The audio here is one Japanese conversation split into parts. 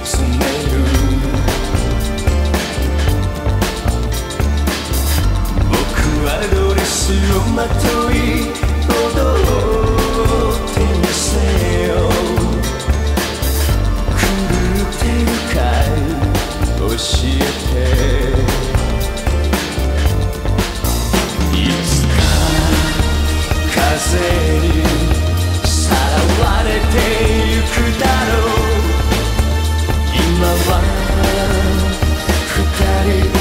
僕はドレスのまとい踊ってみせよ狂ってるから教えていつか風にさらわれてゆくだ away.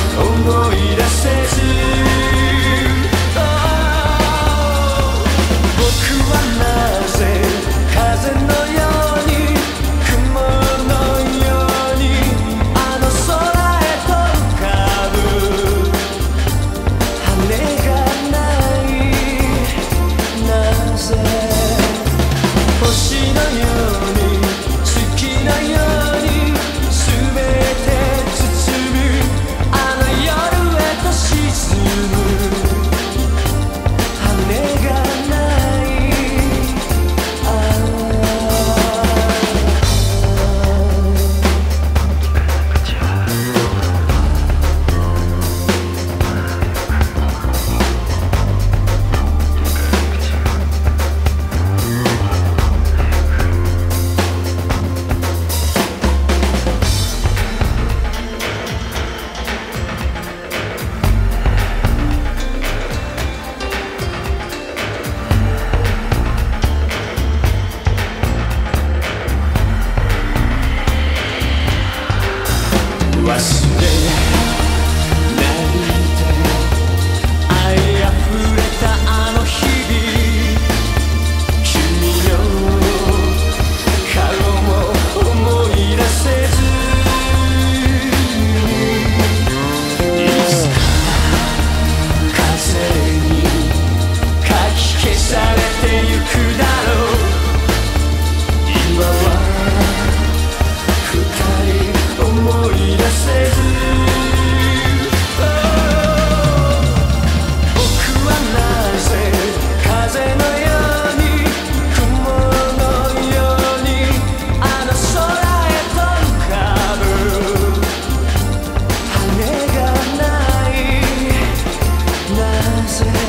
listen